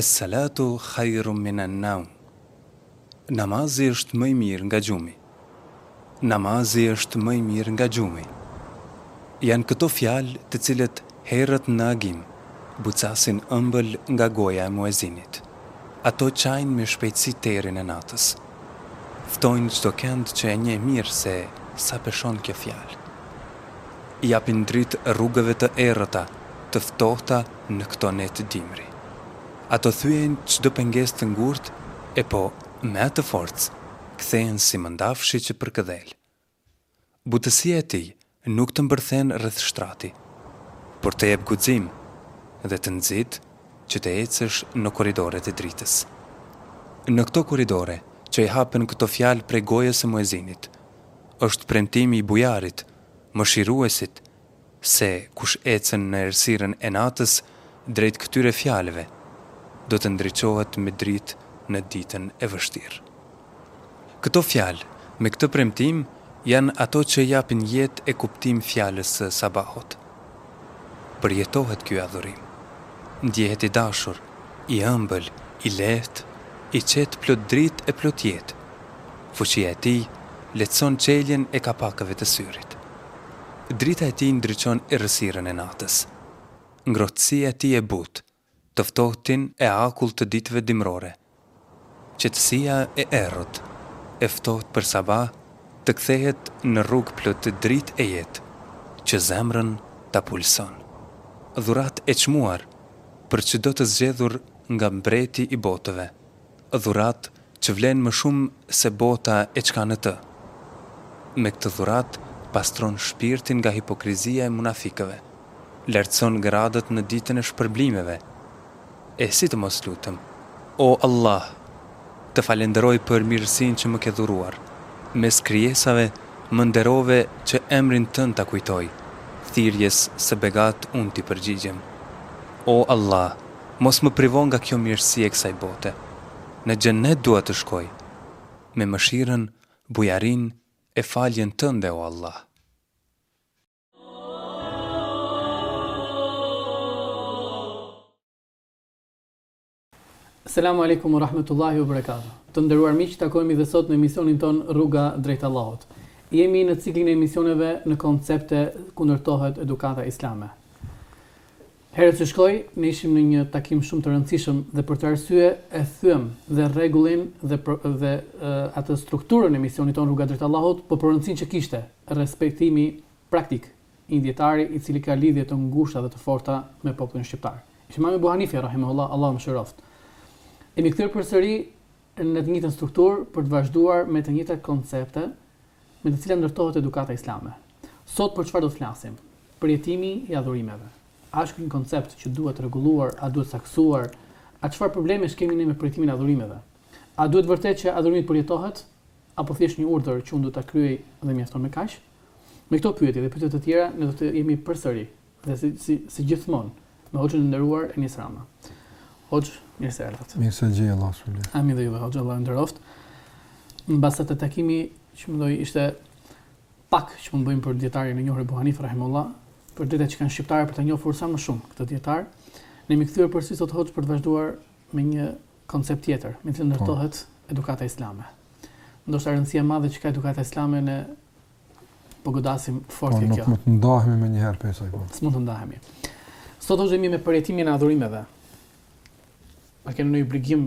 Es-salatu khayrun min an-nawm. Namazi është më i mirë nga gjumi. Namazi është më i mirë nga gjumi. Janë këto fjalë të cilët herët në agim buçasin ëmbël nga goja e muezinit. Ato çajnë me shpejtësi terrin e natës. Ftojnë çdokend që e njeh mirë se sa peshon kjo fjalë. I japin dritë rrugëve të errëta, të ftohta në këto netë dimri. Ato thyejnë çdo pengesë të ngurtë e po me atë forcë. Kthehen si mëndafshi që përkëdhel. Butësia e tij nuk të mbërthen rreth shtrati, por të jep guxim dhe të nxit që të ecësh në korridoret e dritës. Në këto korridore që i hapen këto fjalë prej gojës së muezinit, është premtimi i bujarit, mëshiruesit, Se kush ecën në errësirën e natës drejt këtyre fjalëve, do të ndriçohet me dritë në ditën e vështirë. Këto fjalë me këtë premtim janë ato që japin jetë e kuptim fjalës së sabahut. Përjetohet ky adhurim. Ndjehet i dashur, i ëmbël, i lehtë, i qetë plot dritë e plot jetë, Fuqia e tij lehtëson çeljen e kapakëve të syrit. Drita e tij ndriçon errësirën e natës. Ngrohtësia e tij e zbut të ftohtin e akullt të ditëve dimërore. Qetësia e errët, e ftohtë për sabah, të kthehet në rrugë plot dritë e jetë, që zemrën ta pulson. Dhuratë e çmuar për çdo të zgjedhur nga Mbreti i botëve, dhuratë Që vlen më shumë se bota e ç'ka në të. Me këtë dhuratë pastron shpirtin nga hipokrizia e munafikëve. Lartëson gradët në ditën e shpërblimeve. E si të mos lutem, O Allah! Të falenderoj për mirësinë që më ke dhuruar. Mes krijesave më nderove që emrin tënd ta kujtoj. Thirrjes së begatë unë t'i përgjigjem. O Allah! Mos më privo nga kjo mirësi e kësaj bote. Në Xhennet dua të shkoj, me mëshirën, bujarinë e faljen Tënde o Allah. Selamu alejkum wa rahmetullahi wa barakatuh. Të nderuar miq, takohemi dhe sot në emisionin tonë Rruga drejt Allahut. Jemi në ciklin e emisioneve në koncepte ku ndërtohet edukata islame. Herën që shkoi, ne ishim në një takim shumë të rëndësishëm dhe për këtë arsye e thyem dhe rregullin dhe dhe atë strukturën e misionit tonë, Rruga drejt Allahut, po për rëndësinë që kishte, respektimi praktik i një dietari i cili ka lidhje të ngushta dhe të forta me popullin shqiptar. Ishte Imam Ebu Hanifja rahimehullah, Allahu e mëshiroftë. Jemi kthyer përsëri në të njëjtën strukturë për të vazhduar me të njëjtat koncepte me të cilat ndërtohet edukata islame. Sot për çfarë do të flasim? Përjetimi i adhurimeve. A është ky një koncept që duhet rregulluar, a duhet saktësuar, a çfarë problemesh kemi ne me përjetimin e adhurimeve? A duhet vërtet që adhurimi të përjetohet, apo thjesht një urdhër që unë duhet ta kryej dhe mjafton me kaq? Me këto pyetje dhe pyetje të tjera ne do të jemi përsëri dhe si si si gjithmonë me Hoxhën e nderuar Enis Rama. Hoxhë, mirë se erdhët. Mirë se ju gjej, Allahu ju shpërbleftë. Amin dhe juve Hoxhë, Allah ju nderoftë. Mbas atë takimi që mendoj ishte Pak që mund të bëjmë për dietarin e njohur Ebu Hanife rahimehullah, për të drejtat që kanë shqiptarët për ta njohur sa më shumë këtë dietar, ne jemi kthyer përsëri sot hoxhë për të vazhduar me një koncept tjetër, me të cilin po. ndërtohet edukata islame. Ndoshta rëndësia e madhe që ka edukata islame ne po godasim fort po, kjo. Po nuk mund të ndahemi më njëherë prej saj. Po. S'mund të ndahemi. Sot do të jemi me përjetimin e adhurimeve. A kemi një obligim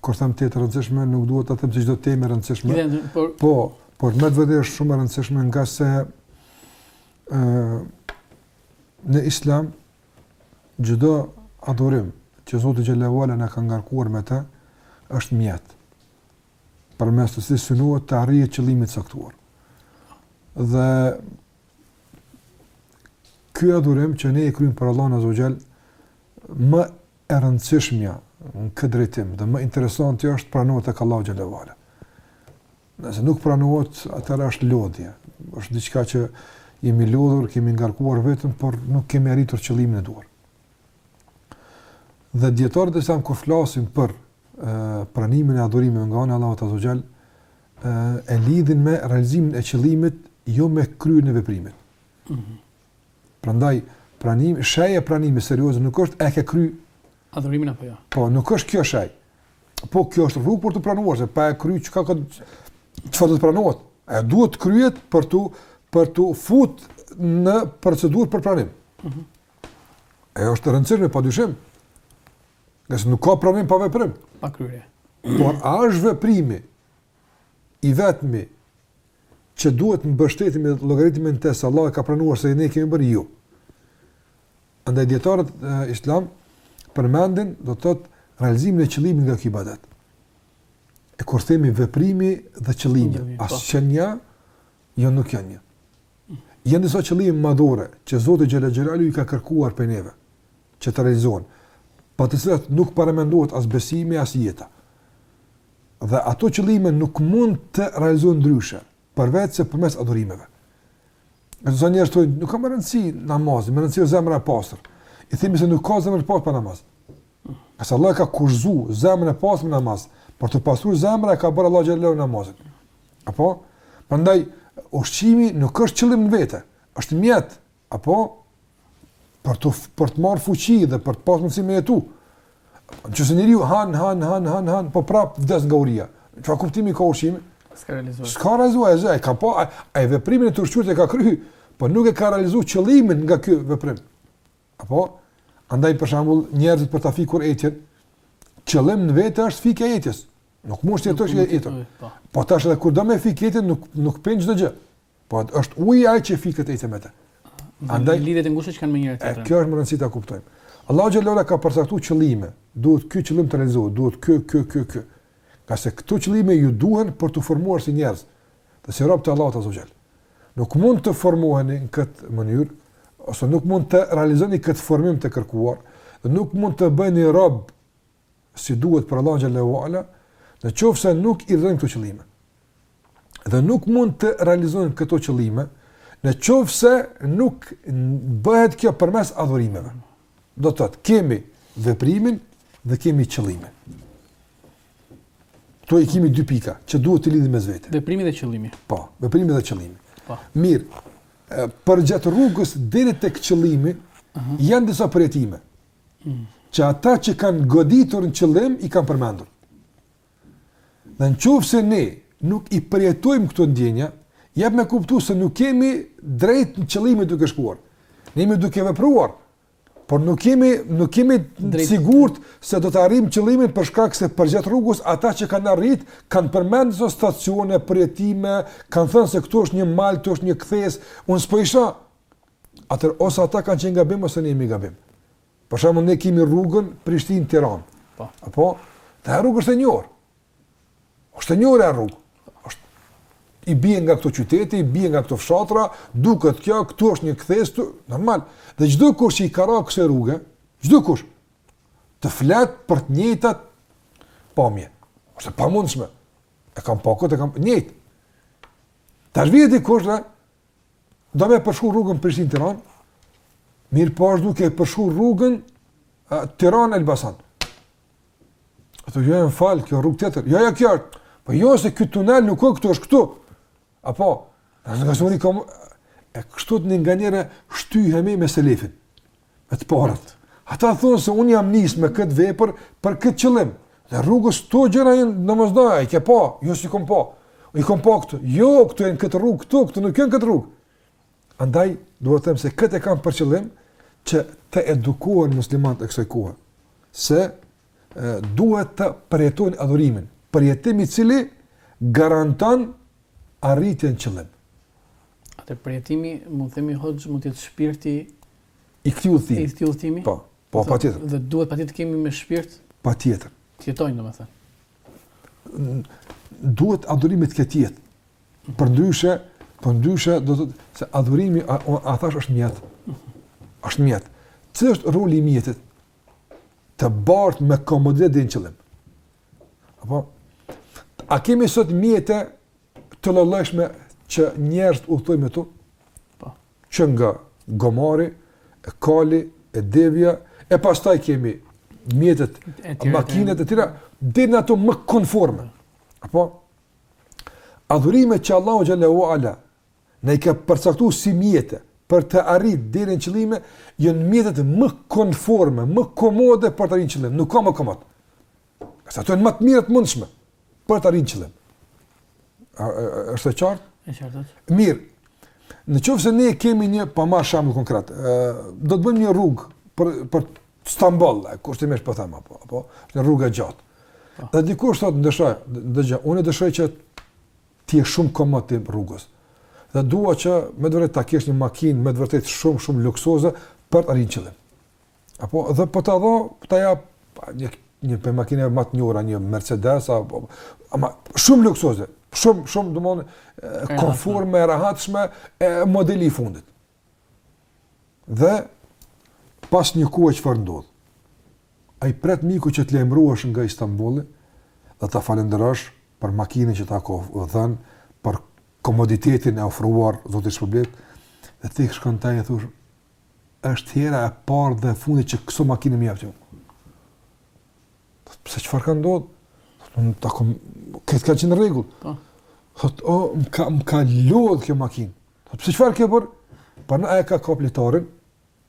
kur them të jetë e rëndësishme, nuk duhet të them se çdo temë e rëndësishme. Dhe, por... Po, por me të vërtetë është shumë e rëndësishme ngase e, në islam çdo adhurim që Zoti xhele ve ala na ka ngarkuar me të, është mjet përmes të cilit synohet të arrihet qëllimi i caktuar. Dhe ky adhurim që ne e kryejmë për Allahun azze ve xhel, më e rëndësishmja në këtë drejtim dhe më interesanti është a pranohet tek Allahu xhele ve ala. Nëse nuk pranohet, atëra është lodhje. Është diçka që jemi lodhur, kemi ngarkuar veten, por nuk kemi arritur qëllimin e duhur. Dhe dietarët e Islamit kur flasin për pranimin e adhurimit nga ana e Allahut azze ve xhel, e lidhin me realizimin e qëllimit, jo me kryerjen e veprimit. Mm -hmm. Prandaj pranimi, shenja e pranimit serioz nuk është e ke kry adhurimin apo jo. Ja. Po, nuk është kjo shenjë. Po kjo është rrugë për t'u pranuar se pa e kry çka ka çfarë do të pranohet. Ai duhet të kryhet për t'u për t'u fut në procedurë për pranim. Mhm. Mm Ajo është e rëndësishme pa dyshim. Ngase nuk ka pranim pa veprim, pa kryerje. Por a është veprimi i vetmi që duhet të mbështetemi në llogaritjen tonë se Allah e ka pranuar se ne kemi bërë. Jo. Andaj dijetarët islam përmendin do të thotë realizimin e qëllimit nga ky ibadet. E kur themi veprimi dhe qëllimi, po. A s'janë një, jo nuk janë një. Janë disa qëllime madhore që Zoti Xhel-le Xhelaluhu i ka kërkuar për neve që të realizohen, pa të cilat nuk paramendohet as besimi as jeta. dhe ato qëllime nuk mund të realizohen ndryshe, përveçse përmes adhurimeve. E disa njerëz thonë, nuk ka rëndësi namazi, me rëndësi është zemra e pastër. I themi se nuk ka zemër të pastër pa namaz. S'e ka Allahu kushtëzu zemrën e pastër me namaz, për t'u pastruar zemra e ka bërë Allah xhel-le shanuhu namazin. Apo? Prandaj ushqimi nuk është qëllim në vete, është mjet Apo për të për të marr fuqi dhe për të pasur mundësi me jetu. Nëse njeriu han han han han han, po prap vdes nga uria. Çfarë kuptimi ka ushqimi? S'ka realizuar. S'ka realizuar, ai ka po ai veprimin e të ushqyerit e ka kryer, po nuk e ka realizuar qëllimin nga ky veprim. Apo andaj për shembull njerëzit për ta fikur etjen, qëllim në vete është fikja e etjes. Nuk mund të jetosh i etur. Po. po tash edhe kur do me fikë etjen nuk nuk pin çdo gjë. Po është uji ai që fiket etja me të. Andaj lidhjet e ngushtë që kanë me njëra tjetrën. Kjo është me rëndësi ta kuptojmë. Allahu xhel-le ue ala ka përcaktuar qëllime. Duhet ky qëllim të realizohet, duhet ky, ky, ky, ky. Ngase këto qëllime ju duhen për t'u formuar si njerëz. E si robër të Allahut azza xhall. Nuk mund të formoheni në këtë mënyrë ose nuk mund të realizoni këtë formim të kërkuar, nuk mund të bëheni rob si duhet për Allahun xhel-le ue ala, në qoftë se nuk i realizoni këto qëllime. Dhe nuk mund të realizohen këto qëllime në qoftë se nuk bëhet kjo përmes adhurimeve. Do të thotë kemi veprimin dhe kemi qëllimin. Këtu i kemi dy pika që duhet t'i lidhim mes vete. Veprimi dhe qëllimi. Po, veprimi dhe qëllimi. Po. Mirë. Përgjatë rrugës deri tek qëllimi uh -huh. janë disa përjetime. që ata që kanë goditur në qëllim i kanë përmendur. Dhe në qoftë se ne nuk i përjetojmë këto ndjenja, jep me kuptu se nuk jemi drejt te qëllimi duke shkuar. Ne jemi duke vepruar, por nuk jemi, nuk jemi të sigurt se do ta arrim qëllimin për shkak se përgjatë rrugës ata që kanë arrit kanë përmend disa stacione, përjetime, kanë thënë se këtu është një mal, këtu është një kthesë, unë s'po i shoh, atëherë ose ata kanë qenë gabim ose ne jemi gabim. Për shembull ne kemi rrugën Prishtinë-Tiranë. Po. Apo, ta rruga është e njohur. Është e njohur ajo rrugë. Është i bie nga këto qytete, i bie nga këto fshatra, duket kjo, këtu është një kthesë, normal. Dhe çdokush që i ka ra kësaj rruge, çdokush të flet për të njëjtat pamje. Është e pamundshme. E kam pa këtë, e kam pa njëjtë. Tash vjen dikush dhe do me e përshku rrugën Prishtinë Tiranë, mirëpo është duke përshku rrugën Tiranë Elbasan. A thotë jo, më fal, kjo rrugë tjetër, jo e kjo është, po jo se ky tunel nuk ka këtu është këtu, apo, në nga së mëri kom, e kështu nganjëherë shtyhemi me selefin, me të parët. Ata thonë se unë jam nisë me këtë vepër për këtë qëllim. Dhe rrugës këto gjëra janë të domosdoshme, i ke pa, jo s'i kom pa. I kom pa këtu, jo këtu e në këtë rrugë, këtu, këtu nuk e në këtë rrugë. Andaj, duhet të them se këtë e kam për qëllim që të edukohen muslimanët e kësaj kohë, se duhet të përjetojnë adhurimin, përjetim i cili garanton arritjen në qëllim. Atëherë përjetimi, mund të themi hoxhë, mund të jetë shpirti i këtij udhëtimi. I këtij udhëtimi? Po, po patjetër. Dhe duhet patjetër të kemi me shpirt patjetër. Të jetojmë domethënë. Duhet adhurimi të ketë jetë. Përndryshe, përndryshe do të se adhurimi a, a thashë është mjet. Mhm. Është mjet. Cili është roli i mjetit? të bartë me komoditet deri në qëllim. Apo? A kemi sot mjete të llojllojshme që njerëzit udhëtojnë me to? Po. Që nga gomari, e kali, e devja, e pastaj kemi mjetet, makinat e tjera, deri në ato më konforme. Apo? Adhurimet që Allahu xhele ue ala na i ka përcaktuar si mjete për të arritë deri në qëllime, janë mjetet më konforme, më komode për të arritur në qëllim, nuk ka më komod. Ato janë më të mirat të mundshme për të arritur në qëllim. Është e qartë? E qartë. Mirë. Në qoftë se ne kemi një, po marr shembull konkret, ë do të bëjmë një rrugë për për Stamboll, kushtimisht po them apo, apo një rrugë e gjatë. Po. Dhe dikush thotë dëgjo, dëgjo, unë dëshoj që ti jesh shumë komod ti rrugës. Dhe dua që me të vërtetë ta kesh një makinë me të vërtetë shumë shumë luksoze për të arritur në qëllim. Apo dhe po ta dha, po ta jap një një prej makinave më të njohura, një Mercedes apo ama shumë luksoze, shumë shumë domethënë konforme, e rahatshme e modeli i fundit. Dhe pas një kohë çfarë ndodh? Ai pret miku që të lajmërohesh nga Istanbuli dhe ta falënderosh për makinën që ta ka dhënë, për komoditetin e ofruar Zoti të shpërbleftë. Dhe ti shkon tek ai thu, është hera e parë dhe e fundit që këso makinë më jep ti. Pse çfarë ka ndodhur? Unë ta kom këtë ka qenë në rregull. Po. Thot, "O, oh, më ka më ka lodh kjo makinë." Po pse çfarë ke bër? Po na e ka kap litarin,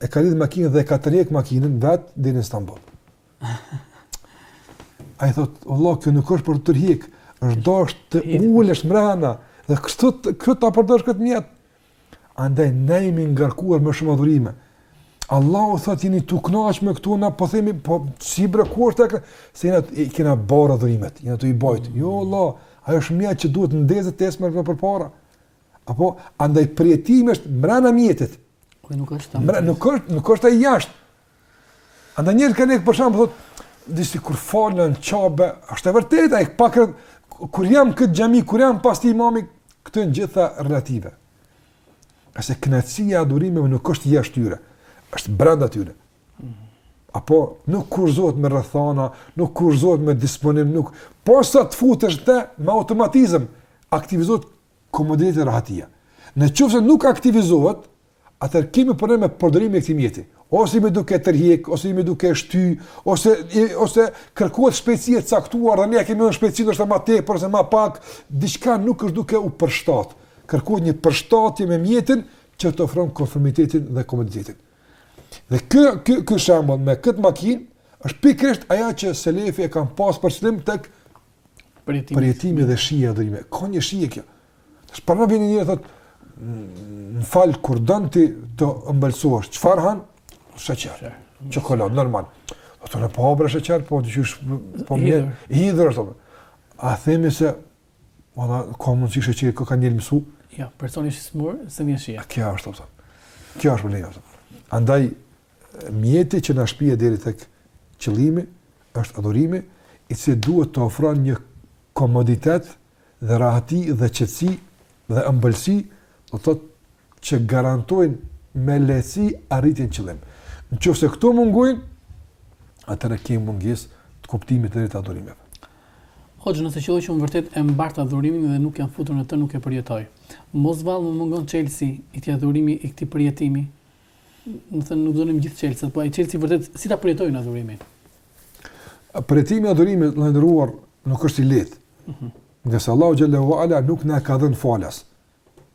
e ka lidh makinën dhe e ka tërhek makinën vet deri në Istanbul. Ai thot, "Vëlla, kjo nuk është për ta tërhek, është dashur të ulesh mbrana dhe kështu këtu ta përdosh këtë mjet." Andaj ne jemi ngarkuar me shumë adhurime. Allahu thot jeni të kënaqur me këtu na po themi po si bre ku është tek se na i kena barrë adhurimet, jena tu i bajt. Jo vëlla, ajo është mjet që duhet ndezë të ecim më përpara. Apo andaj përjetimi është mbrana mjetit. Ku nuk është tani. Nuk është, nuk është ai jashtë. Andaj njerëz kanë për shemb thotë, disi kur falen n'Qabe, është e vërtetë ai pak kur jam n'kët xhami, kur jam pas këtij imami, këto janë gjitha relative. Sepse kënaqësia e adhurimeve nuk është jashtë tyre, është brenda tyre. Apo nuk kushtëzohet me rrethana, nuk kushtëzohet me disponim, nuk posa të futesh në te me automatizëm aktivizohet komoditeti rahatia. Në qoftë se nuk aktivizohet, atëherë kemi problem me përdorimin e këtij mjeti. Ose jemi duke e tërheq, ose jemi duke e shty, ose i, ose kërkohet shpejtësi e caktuar dhe ne kemi një shpejtësi ndoshta më tepër ose më pak, diçka nuk është duke u përshtat. Kërkohet një përshtatje me mjetin që të ofron konformitetin dhe komoditetin. Dhe ky ky ky shembull me këtë makinë është pikërisht ajo që selefi e kanë pas për qëllim tek përjetimi, përjetimi dhe shija e adhurimeve. Ka një shije kjo. Tash po më vjen një thot më fal kur don ti të ëmbëlsohesh, çfarë han? Sheqer. Çokoladë normal. Ai thot unë po ha sheqer, po më vjen shumë hidhur ato. A themi se Valla, ka mundësi sheqeri ka ndërru diçka? Jo, jo, personi është smur, s'e ndjen shijen. A kjo është, do thotë. Kjo është problemi, do thotë. Andaj, mjeti që na shpie deri tek qëllimi, është adhurimi, i cili duhet të ofron një komoditet dhe rahati dhe qetësi dhe ëmbëlsi, do thotë që garantojnë me lehtësi arritjen e qëllimit. Nëse këto mungojnë, atëherë kemi mungesë të kuptimit të drejtë të adhurimeve. Hoxhë, nëse qëllon që unë vërtet e mbart adhurimin dhe nuk jam futur në të nuk e përjetoj. Mos vallë më mungon çelësi i këtij adhurimi, i këtij përjetimi? Do të thënë nuk zotërojmë gjithë çelësat, po ai çelësi vërtet si ta përjetoj unë adhurimin? Përjetimi i adhurimit vëlla i nderuar nuk është i lehtë. Mhm. Ngase Allahu xhelle ue ala nuk na ka dhënë falas.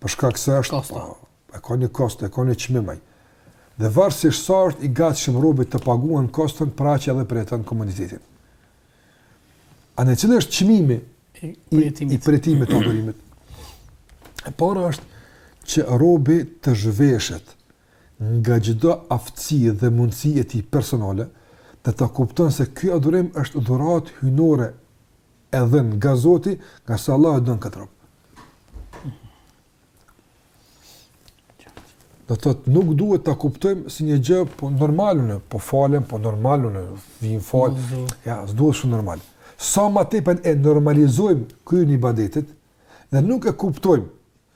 Për shkak se është kosto. Po, e ka një kosto, e ka një çmim ai. Dhe varësisht sa është i gatshëm robi ta paguan koston për aq edhe përjeton komoditetin. A cili është çmimi i, i përjetimit të adhurimit? E para është që robi të zhveshet nga çdo aftësi dhe mundësi e tij personale dhe ta kupton se ky adhurim është dhuratë hyjnore e dhënë nga Zoti, ngase Allahu e don këtë rob. Do të thotë nuk duhet ta kuptojmë si një gjë po normal unë, po falem, po normal unë, vij falem. Mhm. Jo, s'është shumë normal. Sa më tepër e normalizojmë kryerjen e ibadetit dhe nuk e kuptojmë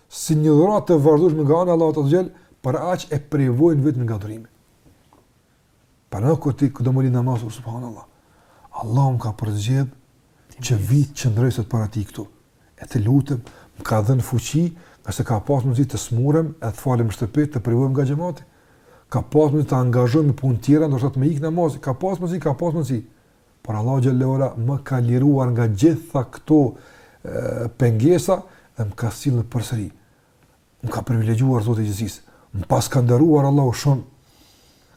si një dhuratë të vazhdueshme nga ana e Allahut të xhel, për aq e privojmë veten nga adhurimi. Po kur ti te çdo namaz, o subhanallah, Allahu më ka përzgjedh që vij të qëndroj sot para Tij këtu, e t'i lutem, më ka dhënë fuqi, ngase ka pasë mundësi të smurem, e të falem në shtëpi, të privohem nga xhemati, ka pasë mundësi të angazhohem me punë tjera, ndoshta të më ikë namazi, ka pasë mundësi, ka pasë mundësi, por Allahu xhelle ala më ka liruar nga gjitha këto e, pengesa, dhe më ka sjellë mua përsëri. Më ka privilegjuar Zoti i Gjithësisë, më paska nderuar Allahu shumë,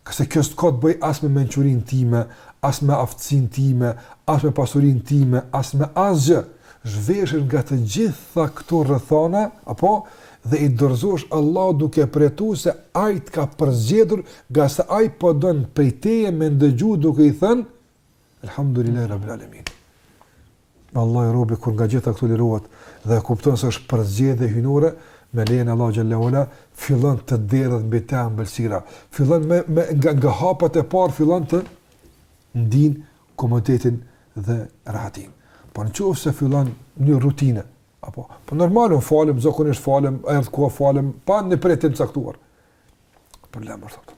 se kjo s'ka të bëjë as me mençurinë time, as me aftësinë time, as me pasurinë time, as me asgjë, zhveshesh nga të gjitha këto rrethana, apo, dhe i dorëzohesh Allahut duke e përjetu se Ai të ka përzgjedhur, ngase Ai po don prej teje me ndëgju duke i thënë, Elhamdulillahi Rabbil Alemin. Vallahi robi kur nga gjitha këto lirohet dhe e kupton se është përzgjedhje hyjnore, me lejen e Allahu xhelle ve ala, fillon të derdhet mbi të ëmbëlsira, fillon me me nga nga hapat e parë fillon të ndin komoditetin dhe rehatinë. Po në qoftë se fillon në rutinë, apo po normal un falem, zakonisht falem, erdh koha falem, pa një përjetim të caktuar. Problem është atë.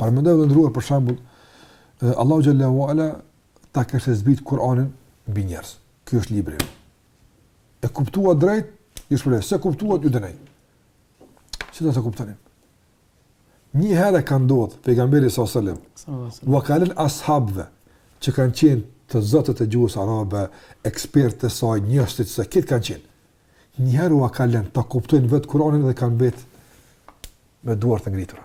Paramendoni të ndëruar për shembull Allahu xhelle ve ala ta kishte zbrit Kur'anin mbi njerëz. Ky është libri. E kuptuat drejt, ju shpërblej, s'e kuptuat ju dënoj. Si do ta kuptonim? Një herë ka ndodhur pejgamberi sa selam. Ua ka lënë ashabëve që kanë qenë të zotët e gjuhës arabe, ekspertë të saj, mjeshtrit, si elitë kanë qenë. Njëherë ua ka lënë, ta kuptojnë vetë Kur'anin dhe kanë mbetë me duar të ngritura.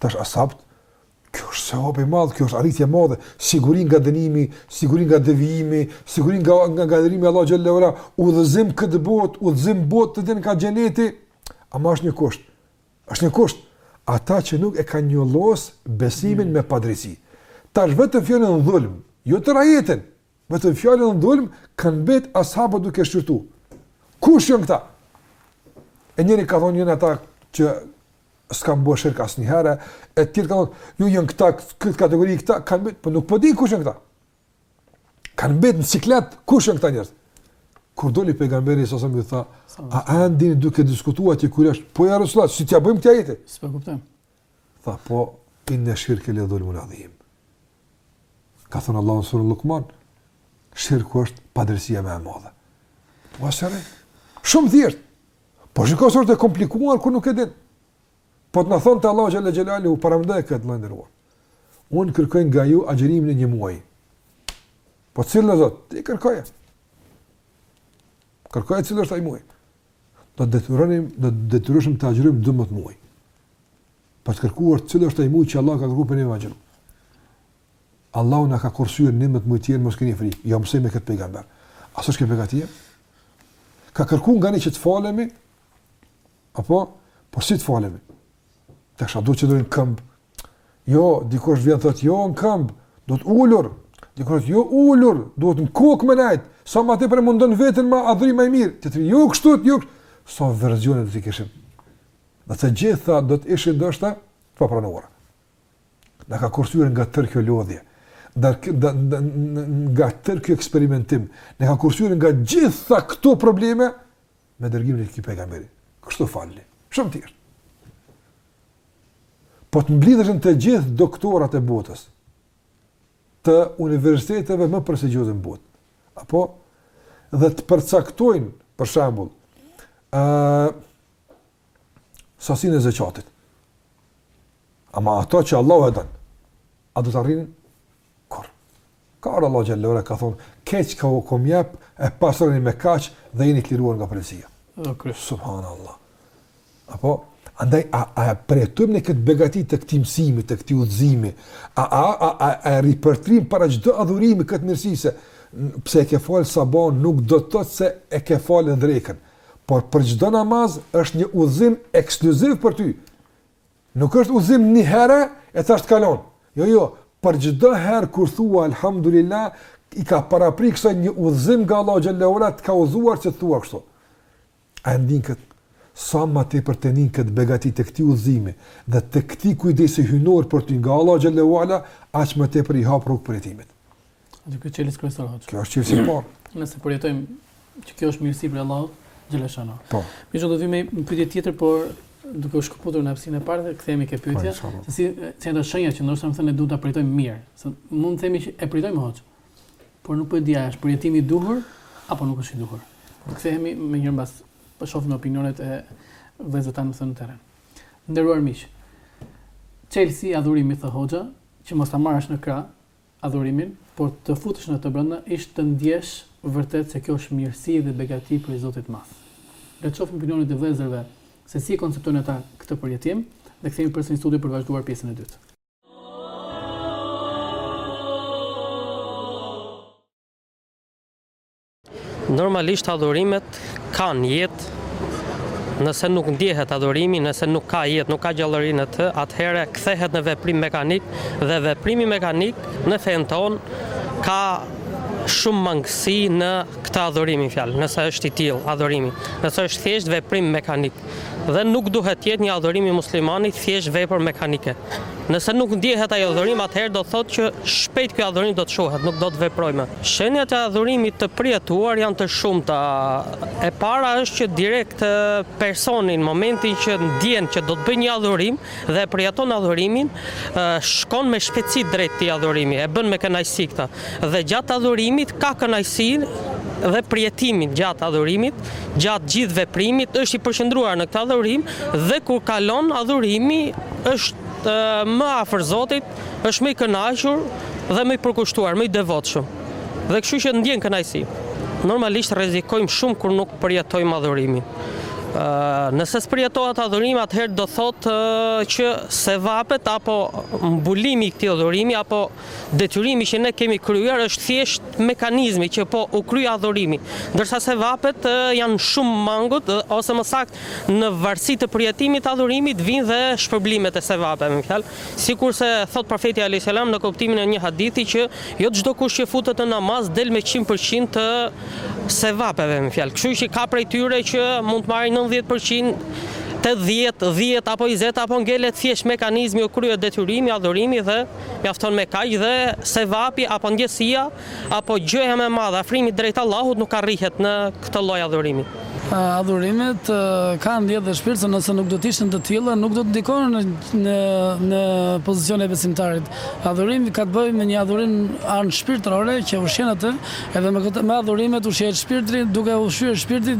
Tash as'habt, kjo është një hop i madhë, kjo është arritje e madhe, siguri nga dënimi, siguri nga devijimi, siguri nga, nga hidhërimi Allahut xhele ala, udhëzim në këtë botë, udhëzim në botën tjetër kah xheneti, ama është një kusht, është një kusht, ata që nuk e kanë njollos besimin mm. me padrejtësi. Tash vetëm fjalën dhulm, jo tërë ajetin, vetëm fjalën dhulm, kanë mbet as'habët duke shqyrtu. Kush janë këta? E njëri ka thonë janë ata që s'kanë bërë shirk asnjëherë, të tjerë kanë thonë, jo, janë këta, këtë kategori këta, kanë mbetë, po nuk po dinë kush janë këta. Kanë mbetë në siklet, kush janë këta njerëz. Kur doli pejgamberi, s.a.s., tha, a jeni duke diskutua çka është, po ja resulallah, si t'ia bëjmë këtij ajeti? S'po e kuptojmë. Tha, po, inne shirke le dhulmun adhim. Ka thënë Allah në suren Lukman, shirku është padrejtësia më e madhe. Po asë Shumë thjeshtë. Po shiko sa është e komplikuar kur nuk e din. Po të na thonte Allahu xhele xhelaluhu, paramendoje këtë, të nderuar. Un kërkoj nga ju agjërimin e një muaji. Po cilin, o Zot? Ti kërkoje. Kërkoje cili është ai muaj. Do detyronim, do detyroshim të agjërim 12 muaj. Për të kërkuar cili është ai muaj që Allah ka kërkuar prej neve agjërim. Allahu na ka kursyer njëmbëdhjetë muaj tjerë mos keni frikë. Jua mësoj me këtë pejgamber. A s'është kjo begatia? Ka kërkuar nga ne që të falemi, apo? Po si të falemi? Tash ai do të thotë në këmb? Jo, dikush vjen thotë, "Jo, në këmb, do t'ishte ulur." Dikush thotë, "Jo, ulur, do t'ishte në kokë më lart." Sa më tepër mundon veten më adhurim më mirë. Ti thua, "Jo, kështu, jo." Sa versione do të kishim? Dhe të gjitha do të ishin ndoshta të papranuara. Na ka kursyer nga tërë kjo lodhje, nga tërë ky eksperimentim, na ka kursyer nga gjitha këto probleme me dërgimin e këtij pejgamberi. Kështu falni. Shumë e thjeshtë. Po të mblidheshin të gjithë doktorat e botës, të universiteteve më prestigjioze në botë, apo dhe të përcaktojnë, për shembull, uh, sasinë e zekatit. Ama atë që Allahu e don, a do të arrijnë? Kurrë. Ka ardh Allahu xhele ve ala ka thon, kjo çka u kom jap e pastroni me kaq dhe jeni të liruar nga përgjegjësia. Okay. Subhanallahu. Apo andaj a a përjetojmë ne këtë begati të këtij mësimi, të këtij udhëzimi? A a a a, a e ripërtërijmë para çdo adhurimi këtë mirësi sepse e ke fal sabahun nuk do të thotë se e ke fal drekën. por për çdo namaz është një udhëzim ekskluziv për ty. Nuk është udhëzim një herë e tash të kalon. Jo, jo, për çdo herë kur thua alhamdulillah, i ka parapri kësaj një udhëzim nga Allahu xhelle ue ala të ka udhëzuar që të thua kështu. A e ndin kët? Sa më tepër të ndin kët begati të këtij udhëzimi dhe të këtij kujdesi hyjnor për ty nga Allahu xhelle ue ala, aq më tepër i hap rrugë përjetimit. Dhe kjo çelës kryesor hoxhë. Kjo është çelësi i parë. Nëse përjetojmë që kjo është mirësi prej Allahut xhelle shanuhu. Po. Më që do të vijmë në një pyetje tjetër, por duke u shkëputur në hapësirën e parë dhe kthehemi ke pyetja, po, se si çfarë janë shenjat që ndoshta me thënë e duhet ta përjetojmë mirë. Se mund të themi që e përjetojmë hoxhë, por nuk po e di a është përjetimi i duhur, apo nuk është i duhur. Të kthehemi menjëherë mbasi po shofim opinionet e vëllezërve tanë me thënë në teren. Nderuar miq, çelësi adhurimit tha hoxha, që mos ta marrësh në krah, adhurimin, por të futesh në të brenda ish të ndjesh vërtet se kjo është mirësi dhe begati prej Zotit të Madh. Le të shohim opinionet e vëllezërve se si e konceptojnë ata këtë përjetim dhe kthehemi përsëri në studio për vazhduar pjesën e dytë. Normalisht adhurimet kanë jetë, nëse nuk ndjehet adhurimi, nëse nuk ka jetë, nuk ka gjallëri në të, atëherë kthehet në veprim mekanik dhe veprimi mekanik në fenë tonë ka shumë mangësi në këtë adhurim me fjalë, nëse është i tillë adhurimi, nëse është thjesht veprim mekanik. Dhe nuk duhet të jetë një adhurim i muslimanit thjesht vepër mekanike. Nëse nuk ndjehet ai adhurim, atëherë do të thotë që shpejt ky adhurim do të shuhet, nuk do të veprojë më. Shenjat e adhurimit të përjetuar janë të shumta. E para është që direkt personi në momentin që ndjen që do të bëjë një adhurim, Dhe e përjeton adhurimin, shkon me shpejtësi drejt këtij adhurimi, e bën me kënaqësi këtë. Dhe gjatë adhurimit ka kënaqësi dhe përjetimin gjatë adhurimit, gjatë gjithë veprimit është i përqendruar në këtë adhurim dhe kur kalon adhurimi është më afër Zotit, është më i kënaqur dhe më i përkushtuar, më i devotshëm. Dhe kështu që ndjen kënaqësi. Normalisht rrezikojmë shumë kur nuk përjetojmë adhurimin. Nëse s'përjetohet adhurimi, atëherë do thotë që sevapet apo mbulimi i këtij adhurimi apo detyrimi që ne kemi kryer është thjesht mekanizmi që po u krye adhurimi, ndërsa sevapet janë shumë mangut ose më saktë në varësi të përjetimit të adhurimit vijnë dhe shpërblimet e sevapeve. Sikurse thotë Profeti alejhi selam në kuptimin e një hadithi që jo çdo kush që futet në namaz del me qind për qind të sevapeve me fjalë. Kështu që ka prej tyre që mund të marrin nëntëdhjetë për qind, tetëdhjetë, dhjetë apo njëzet apo ngelet thjesht mekanizmi u krye detyrimi, adhurimi dhe mjafton me kaq dhe sevapi apo ndjesia Apo gjëja më e madhe, afrimi drejt Allahut nuk arrihet në këtë lloj adhurimi. Adhurimet kanë ndjenjë dhe shpirt, se nëse nuk do të ishin të tilla, nuk do të ndikonin në në në pozicionin e besimtarit. Adhurimi ka të bëjë me një adhurim anë shpirtërore që ushqen atë, edhe me këtë me adhurimet ushqehet shpirti, duke ushqyer shpirti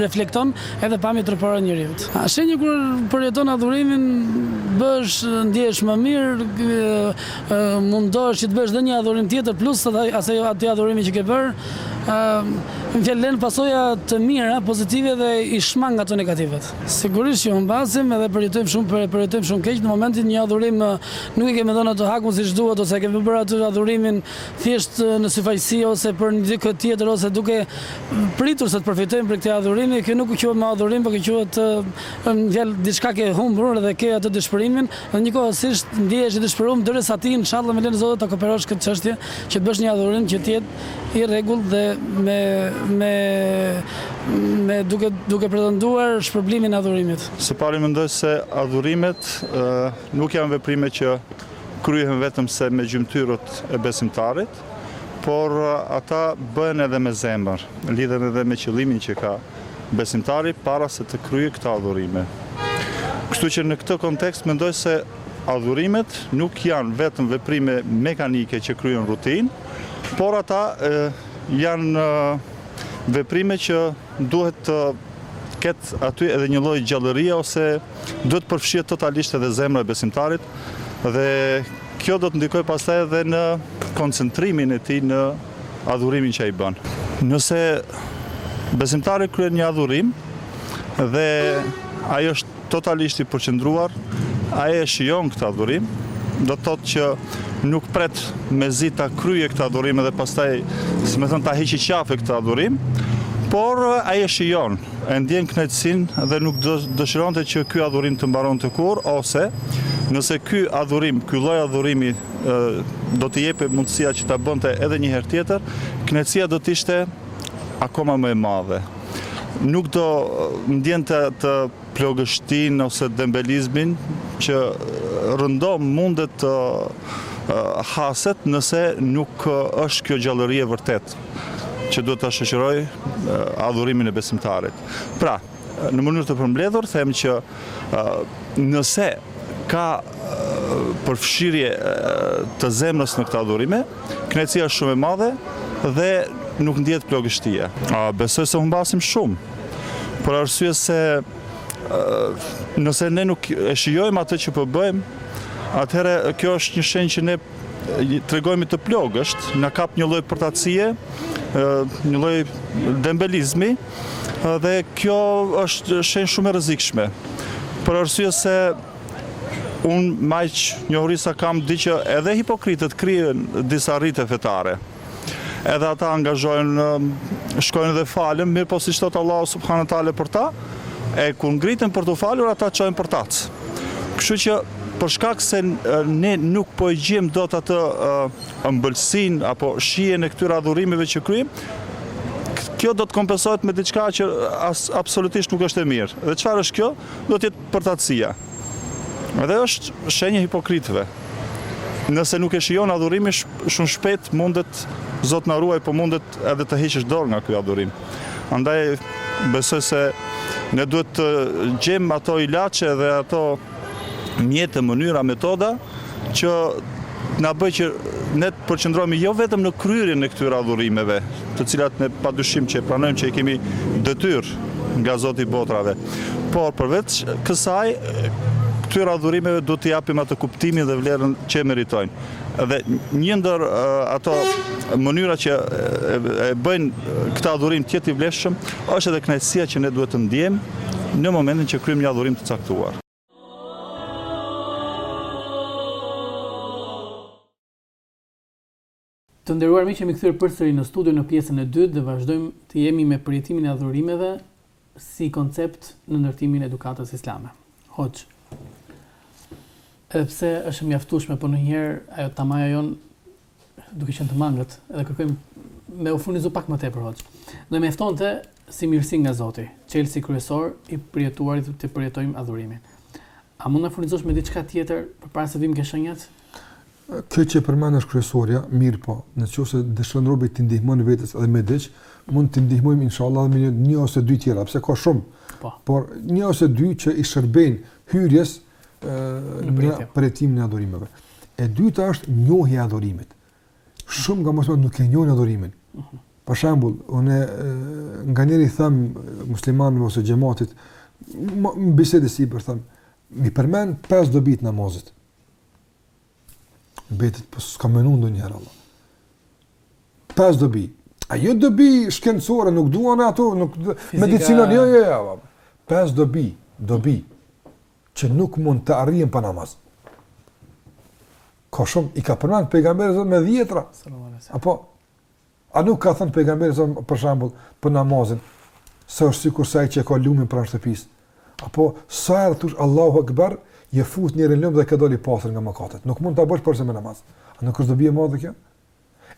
reflekton edhe pamjet trupore njeriut. A shenjë kur përjeton adhurimin bësh ndihesh më mirë, Mundohesh që të bësh dhe një adhurim tjetër plus asaj atij adhurimi që ke bërë. Në fjalë lënë pasoja të mira, pozitive dhe i shmang ato negativet. Sigurisht që humbasim edhe përjetojmë shumë për përjetojmë shumë keq në momentin një adhurim nuk i kemi dhënë atë hakun siç duhet ose e kemi bërë atë adhurimin thjesht në sipërfaqësi ose për një dikë tjetër ose duke pritur se të përfitojmë për këtë adhurim e kjo nuk quhet më adhurim por kjo quhet në fjalë diçka ke humbur dhe ke atë dëshpërimin Dhe njëkohësisht ndjehesh i dëshpëruar ndërsa ti inshallah me lejen e Zotit ta kuperosh këtë çështje që të bësh një adhurim që të jetë i rregullt dhe me me me duke duke pretenduar shpërblimin e adhurimit. Së pari mendoj se adhurimet nuk janë veprime që kryhen vetëm se me gjymtyrët e besimtarit, por ata bëhen edhe me zemër, lidhen edhe me qëllimin që ka. besimtari para se të kryejë këto adhurime. Kështu që në këtë kontekst mendoj se adhurimet nuk janë vetëm veprime mekanike që kryhen rutinë, por ata janë veprime që duhet të ketë aty edhe një lloj gjallërie ose duhet të përfshihet totalisht edhe zemra e besimtarit dhe Kjo do të ndikojë pastaj edhe në koncentrimin e tij në adhurimin që ai bën. Nëse besimtari kryen një adhurim dhe ai është totalisht i përqendruar, ai e shijon këtë adhurim, do të thotë që nuk pret mezi ta kryejë këtë adhurim edhe pastaj, si me thënë, ta heqi qafe këtë adhurim, por ai e shijon. e ndjen kënaqësinë dhe nuk dëshironte që ky adhurim të mbaronte kurrë ose nëse ky adhurim, ky lloj adhurimi do t'i jepej mundësia që ta bënte edhe një herë tjetër, kënaqësia do të ishte akoma më e madhe. Nuk do ndjente atë plogështinë ose dembelizmin që rëndom mundet të haset nëse nuk është kjo gjallëri e vërtetë. që duhet ta shoqërojë adhurimin e besimtarit. Pra, në mënyrë të përmbledhur, them që nëse ka përfshirje të zemrës në këto adhurime, kënaqësia është shumë e madhe dhe nuk ndihet plogështia. Besoj se humbasim shumë, për arsye se nëse ne nuk e shijojmë atë që po bëjmë, po atëhere kjo është një shenjë që ne Tregohemi të plogësht, na kap një loj përtacije, një loj dembelizmi, dhe kjo është shenjë shumë e rrezikshme. Për arsye se unë me aq njohuri sa kam di që edhe hipokritët kryejnë disa rite fetare. Edhe ata angazhohen, shkojnë dhe falen, mirëpo siç thotë Allahu subhanehu teala për ta, e kur ngrihen për t'u falur, ata çohen përtacë. Kështu që për shkak se ne nuk po e gjejmë dot atë ëmbëlsinë apo shijen e këtyra adhurimeve që kryejmë, kjo do të kompensohet me diçka që absolutisht nuk është e mirë. Dhe çfarë është kjo? Do të jetë përtatësia. Dhe është shenjë e hipokritëve. Nëse nuk e shijon adhurimin shumë shpejt mundet Zot na ruaj, po mundet edhe të heqësh dorë nga ky adhurim. Andaj besoj se ne duhet të gjejmë ato ilaçe dhe ato mjete, mënyra, metoda që të na bëjë që ne të përqendrohemi jo vetëm në kryerjen e këtyre adhurimeve, të cilat ne padyshim që e pranojmë që i kemi detyrë nga Zoti i botërave, por përveç kësaj këtyre adhurimeve duhet t'u japim atë kuptimin dhe vlerën që e meritojnë. Dhe një ndër ato mënyra që e bëjnë këtë adhurim të jetë i vlefshëm është edhe kënaqësia që ne duhet të ndiejmë në momentin që kryejmë një adhurim të caktuar. Të nderuar miq, jemi kthyer përsëri në studio në pjesën e dytë dhe vazhdojmë të jemi me përjetimin e adhurimeve si koncept në ndërtimin e edukatës islame. Hoxhë. Edhe pse është mjaftueshme, po ndonjëherë ajo tamaja jonë duke qenë të mangët, edhe kërkojmë me u furnizu pak më tepër hoxhë. Do të mjaftonte si mirësi nga Zoti, çelësi kryesor i përjetuarit të përjetojmë adhurimin. A mund të na furnizosh me diçka tjetër përpara se vijmë ke shenjat? Kjo që përmenda është kryesorja, mirëpo, në qoftë se dëshiron robi të ndihmon vetes edhe me diç, mund të ndihmojmë inshallah me një, një ose dy tjera, pse ka shumë. Po. Por një ose dy që i shërbejnë hyrjes në përjetimin e adhurimeve. E dyta është njohja e adhurimit. Shumë nga muslimanët nuk e njohin adhurimin. Mhm. Për shembull, unë nganjëherë u them muslimanëve ose xhamatit, në bisedë e sipër u them, m'i përmend pesë dobi të namazit. Mbetet, po s'ka menu ndonjëherë, Allah. Pesë dobi. Ama jo dobi shkencore, nuk dua unë ato, nuk... Fizika... Medicinën, jo, jo, jo, jo. Pesë dobi, dobi, që nuk mund të arrihen pa namaz. Ka shumë, i ka përmend pejgamberi zëtë me dhjetra. Apo, A nuk ka thënë pejgamberi s.a. për shembull për namazin se është sikurse ai që e ka lumin pranë shtëpisë. Apo sa herë thush Allahu Akbar, je fut njëherë në lum dhe ke dalë i pastër nga mëkatet. Nuk mund ta bësh përveçse me namaz. A nuk është dobi e madhe kjo?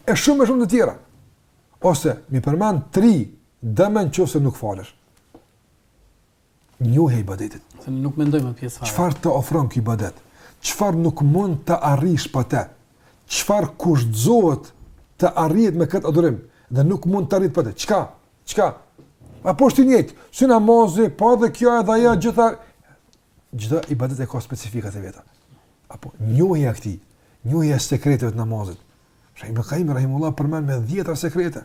E shumë e shumë të tjera. Ose m'i përmend 3 dëme nëse nuk falesh. Njohja e ibadetit. Se nuk mendojmë pjesë fare. Çfarë të ofron ky ibadet? Çfarë nuk mund të arrish pa të? Çfarë kushtëzohet të arrihet me këtë adhurim dhe nuk mund të arrihet pa të? Çka? Çka? Apo është i njëjtë? Si namazi, po edhe kjo edhe ajo gjithë çdo ibadet e ka specifikat e veta. Apo njohja e këtij, njohja e sekreteve të namazit. Shejh Ibn Kajim rahimehullah përmend me dhjetra sekrete.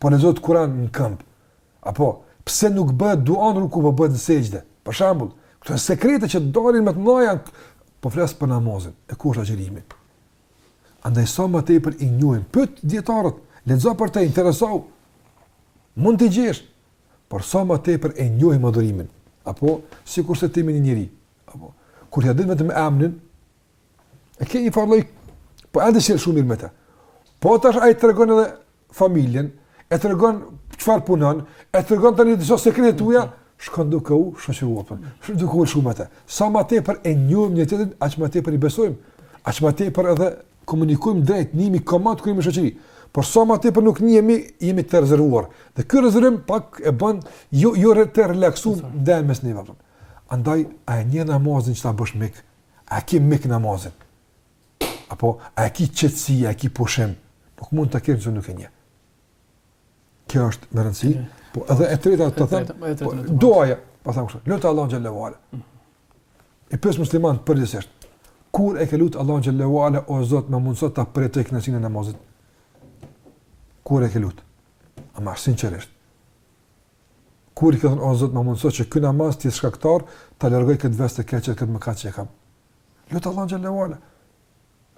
po lexohet Kur'an në këmbë. Apo pse nuk bëhet dua në ruku, po bëhet në sexhde. Për shembull, këto janë sekrete që dalin më të mëdha po flas për namazin, e ku është agjërimi. Andaj sa më tepër i njohim pyet dietarët, lexo për të, interesohu. Mund të gjesh, por sa më tepër e njohim adhurimin, apo sikurse ti me një njeri, apo kur ia din vetëm emrin, E ke njëfarë lloj, po edhe si e shumë mirë me te. Po tash ai ta tregon edhe familjen, e tregon çfarë punon, e tregon tani disa sekrete të tija, shkon duke u shoqëru apo duke u shumë atë. Sa më tepër e njohim njëri-tjetrin, aq më tepër i besojmë, aq më tepër edhe komunikojmë drejt, ne jemi komod kur jemi shoqëri. Por sa më tepër nuk njihemi, jemi të rezervuar. Dhe ky rezervim pak e bën jo jo të relaksuar ndërmjet neve. Andaj a e njeh namazin që ta bësh mik, A ki mik namazin? Apo, a ki qetësi, a ki pushim? Nuk mund të kesh që nuk e njeh. Kjo është me rëndësi. Po, edhe e treta të themi, po, duaja, po themi kështu, lute Allahun xhelle ue ala. Mhm. E pyes musliman përgjithësisht, kur e ke lutë Allahun xhelle ue ala, o Zot, më mundëso ta përjetoj kënaqësinë e namazit? Kur e ke lutë? Ama sinqerisht. Kur i ke thënë o Zot ma mundëso që ky namaz të jetë shkaktar ta largoj këtë ves të keq, këtë mëkat që e kam. Lute Allahun xhelle ue ala.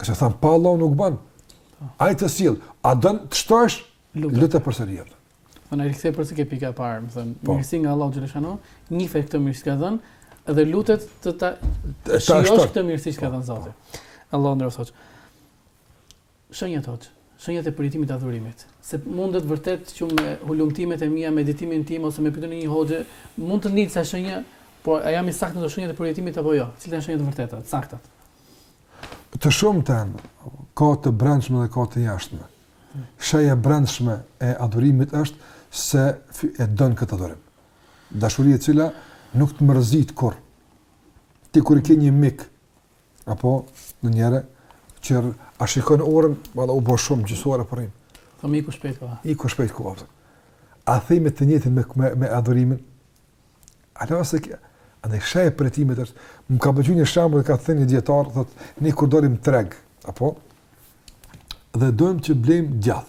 Se thamë, pa Allah nuk banë. Ai të sjell, a don të shtosh? Lute përsëri atë. Do na rikthejë prapë tek pika e parë, me thënë, po. mirësi nga Allahu xheleshanuhu, njihet këtë mirësi ka dhënë dhe lutet të ta shijosh këtë mirësi që ka dhënë Zoti. Allahu nderoftë. Shenjat hoxhë. Shenjat e përjetimit të adhurimit. Se mundet vërtet që me hulumtimet e mia, meditimin tim ose me pyetjen e një hoxhe, mund të ndiej disa shenja, po a jam i saktë në këto shenjat e përjetimit apo jo? Cilat janë shenjat e vërteta, të saktat? Të shumta janë, ka të brendshme dhe ka të jashtme. Shenja e brendshme e adhurimit është se e don këtë adhurim. Dashuri e cila nuk të mërzit kurrë. Ti kur e ke një mik Apo, në njëre, a shikon orën, valla u bërë shumë, gjysmë ore e përrinë. Tha më iku shpejt koha. Iku shpejt koha, përse. A themi të njëtin me, me, me adhurimin? A? Pra shenja e përjetimit është, kam dëgju një shambull, ka thënë një dijetar, thot, ne kur dalim në treg, apo? Dhe dojmë të blejmë djath.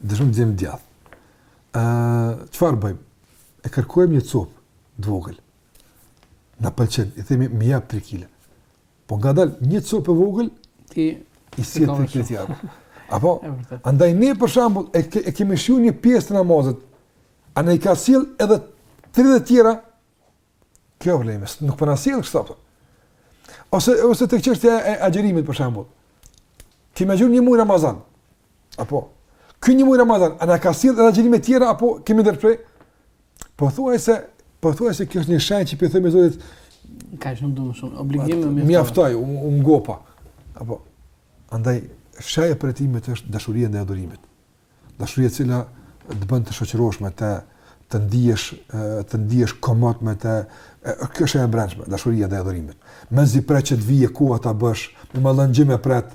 Dëshirojmë të blejmë djath. Çfarë bëjmë? E kërkojmë një copë të vogël. Na pëlqen, i themi më jap 3 kg. Po ngadal një copë e vogël ti i sjell 3 kg tjetër. Apo andaj ne për shembull e, ke, e kemi shiju një pjesë të namazit. A na i ka sjell edhe 30 tjera? Kjo vlen, nuk po na sjell kështu apo. Ose ose tek çështja e agjërimit për shembull. Kemi agjëru një muaj Ramazan. Apo, ky një muaj Ramazan, a na ka sjell edhe agjërime tjera, apo kemi ndërprerë? Pothuajse, pothuajse kjo është një shenjë që po i themi Zotit, kaq shumë, shumë obligim më mjaftoi. Mjaftoi, unë u ngopa. Apo, andaj, shenja e përjetimit është dashuria ndaj adhurimit. Dashuria e cila të bën të shoqërohesh me të, të ndihesh, të ndihesh komod me të, kjo është e brendshme, dashuria ndaj adhurimit. Mezi pret që të vijë koha ta bësh, me mallëngjim e pret.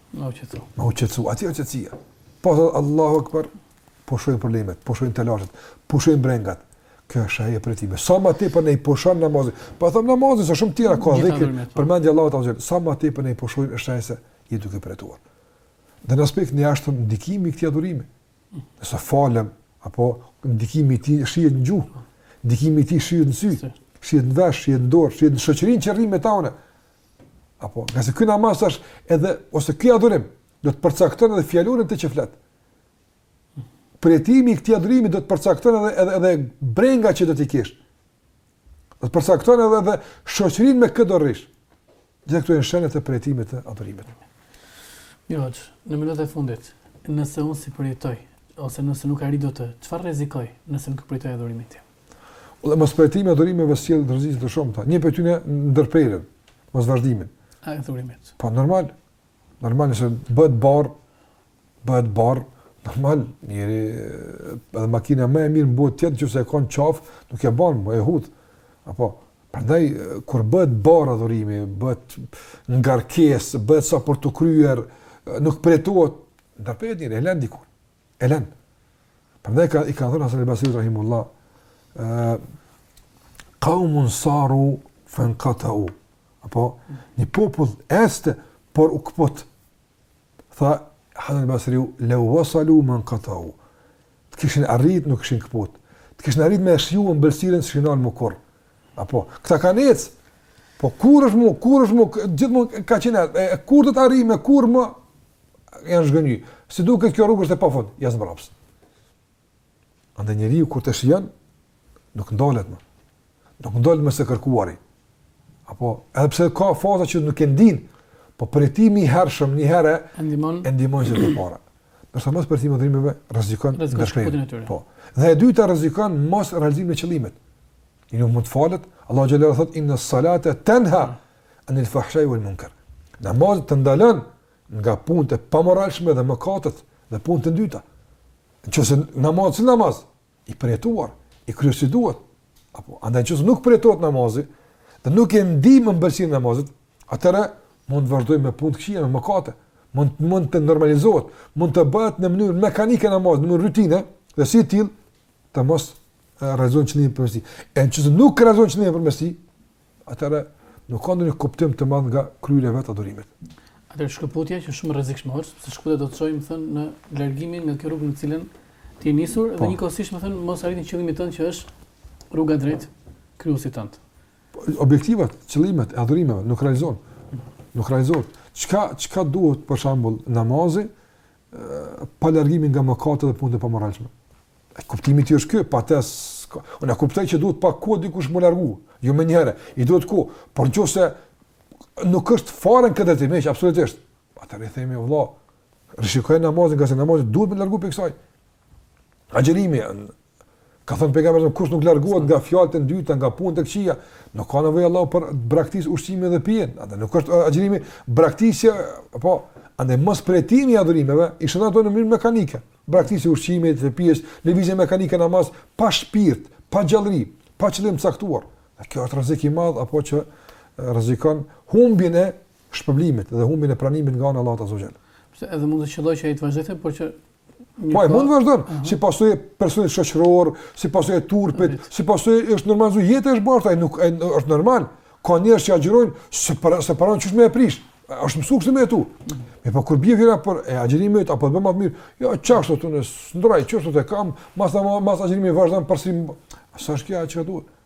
Me u qetësu. Me u qetësu. Aty o qetësia. Po thot Allahu Akbar, pushojnë problemet, pushojnë telashet, pushojnë brengat. Kjo është shenjë e përjetimit. Sa ma tepër ne e dëshirojmë namazin. Po them namazin, se shumë tjera, ka dhikri, përmendja e Allahut azze ue xhel. Sa ma tepër ne i dëshirojmë, është shenjë se je duke e përjetuar. Dhe në aspektin e jashtëm ndikimi i këtij adhurimi. Nëse falem, apo ndikimi i tij shihet në gjuhë, ndikimi i tij shihet në sy, shihet në vesh, shihet në dorë, shihet në shoqërinë që rri me ta unë. Apo, ngase ky namaz është edhe, ose ky adhurim, do ta përcakton edhe fjalorin tënd që flet. Përjetimi i këtij adhurimi do të përcakton edhe, edhe, edhe brengat që do t'i kesh. Do ta përcakton edhe edhe shoqërinë me kë do rrish. Gjithë këto janë shenjat e përjetimit të adhurimit. Mirë, në minutët e fundit, nëse unë s'e përjetoj, ose nëse nuk arrij dot, çfarë rrezikoj nëse nuk e përjetoj adhurimin tim? Dhe mospërjetimi i adhurimeve sjell rreziqe të shumta. Një prej tyre ndërprerjen, mosvazhdimin. E adhurimit. Po normal. Normal se bëhet barrë, bëhet barrë, normal, njeri edhe makina më e mirë në botë të jetë nëse e ka në qafë, nuk e ban më, e hudh. Apo prandaj kur bëhet barrë adhurimi, bëhet ngarkesë, bëhet sa për t'u kryer, nuk përjetohet, ndërpritet njeri e lën dikur. e lën. Prandaj ka i ka thënë Hasan al-Basri rahimullah, ë qaumun saru fanqatau. Apo një popull eci por u kput. Tha Hasan al-Basri, "Law wasalu ma nqatau." Të kishin arrit, nuk kishin kput. Të kishin arrit me shiju ëmbëlsinë s'ishin nal më kurr. Apo, këta kanë ec. Po kur është më, kur është më, gjithmonë ka qenë, e, kur do të arrijmë, kur më janë zhgënjy. Si duket kjo rrugë është e pafund, janë zmbrapsë. Andaj njeriu kur të shijon, nuk ndalet më. Nuk ndalet më së kërkuari. Apo, edhe pse ka faza që nuk e ndin, po përjetimi i hershëm një herë, e ndihmon, e ndihmon që të para. Ndërsa mos përjetimi i adhurimeve, rrezikon ndërprerjen. Po. Dhe e dyta rrezikon mos realizimin e qëllimit. Njeriu nuk mund të falet, Allahu Xhele ue ala thot, inne salate tenha, anil fahshai wal munkar. Namazi të ndalon nga punët e pamoralshme dhe mëkatet dhe punët e ndyta. Nëse namaz, si namaz i përjetuar, i kryer si duhet, apo andaj nëse nuk përjetohet namazi dhe nuk e ndijmë ëmbëlsinë e namazit, atëra mund të vazhdojmë me punë të këqija, me mëkate, mund mund të normalizohet, mund të bëhet në mënyrë mekanike namaz, në mënyrë rutine, dhe si i till të mos rezulton në përmirësim. E nëse nuk rezulton në përmirësim, Atëra nuk ka ndonjë kuptim të madh nga kryerja e vetë adhurimit. Atëra shkëputja që shumë rrezikshme është, sepse shkëputja do të çojë, me thën, në largimin nga kjo rrugë në të cilën ti je nisur dhe po. njëkohësisht me thën mos arritjen e qëllimit tënd që është rruga drejt krijuesit tënd. Po, objektivat, qëllimet e adhurimeve nuk realizohen. Nuk realizohen. Çka çka duhet për shembull namazi pa largimin nga mëkatet dhe punët e pamoralshme. E kuptimi i tij është ky, pa të s'ka. Unë e kuptoj që duhet pak kohë dikush me u largu, jo menjëherë. I duhet kohë, por nëse nuk është fare në këtë drejtim, absolutisht. Atëherë i themi vëlla, rishikoje namazin, ngase namazi duhet me t'largu prej kësaj. Agjërimi Ka thënë pejgamberi se kush nuk largohet nga fjalët e ndyta, nga punët e këqija, nuk ka nevojë Allahu për ta braktis ushqimin dhe pijen. Atë nuk është agjërimi braktisja, apo andaj mos përjetimi i adhurimeve, i shndërron ato në mënyrë mekanike. Braktisja e ushqimit dhe pijes, lëvizja mekanike në namaz pa shpirt, pa gjallëri, pa qëllim të caktuar. Dhe kjo është rrezik i madh apo që rrezikon humbjen e shpërblimit dhe humbjen e pranimit nga Allahu Azza wa Jall. Pse edhe mund të qëllojë që ai të vazhdojë, por që Po ai mund të vazhdon, uh -huh. si pasojë e presionit shoqëror, si pasojë e turpit, uh -huh. si pasojë është normalizu jeta është bërë, nuk e, është normal. Ka njerëz që agjërojnë se para se para qysh me e prish. Është mësuar kështu me jetu. Me po kur bie vira por e agjërimi a po të bën më mirë. Jo, çashtu tu në ndroj, çashtu të kam, mas ama mas agjërimi vazhdon përsëri s' është kjo ajo që duhet.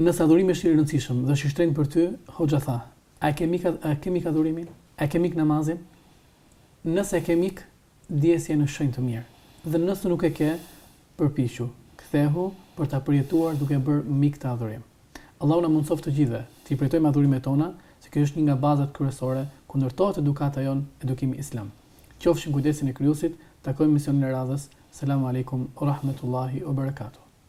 Nëse adhurimi është i rëndësishëm dhe është i shtrenjtë për ty, Hoxha tha, a e ke mik a e ke mik adhurimin? A e ke mik namazin? Nëse e ke mik, dije se je në shenjë të mirë. Dhe nëse nuk e ke, përpiqu, kthehu për ta përjetuar duke e bërë mik këtë adhurim. Allahu na mundësoftë të gjithëve t'i përjetojmë adhurimet tona, se kjo është një nga bazat kryesore ku ndërtohet edukata jonë, edukimi islam. Qofshi në kujdesin e Krijuesit, takohemi emisionin e radhës. Selamu Alejkum ue Rahmetullahi ue Berekatuh.